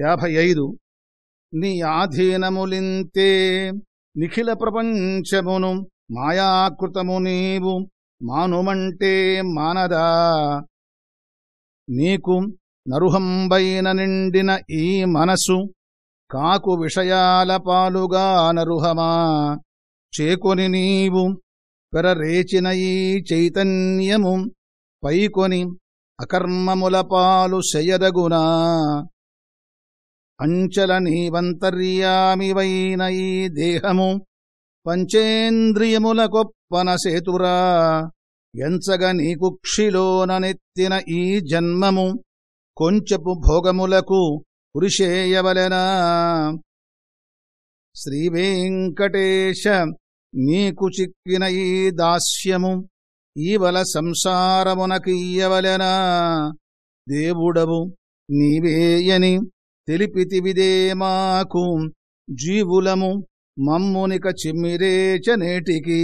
యాభై ఐదు నీ ఆధీనములింతే నిఖిల ప్రపంచమును మాయాకృతము నీవు మానుమంటే మానదా. నీకు నరుహంబైన నిండిన ఈ మనసు కాకు విషయాల పాలుగా నరుహమా. చేకొని నీవు పెరరేచిన ఈ చైతన్యము పైకొని అకర్మముల పాలు శయదగునా. అంచల నీవంతర్యామివైన ఈ దేహము పంచేంద్రియముల కొప్పన సేతురా. ఎంచగ నీకుక్షిలోననెత్తిన ఈ జన్మము కొంచెపు భోగములకు పురిషేయవలెనా. శ్రీవేంకటేశ నీకు చిక్కిన ఈ దాస్యము ఈవల సంసారమునకియ్యవలనా. దేవుడవు నీవేయని తెలిపితివిదే మాకు జీవులము మమ్మునిక చిమ్మిరే నేటికి.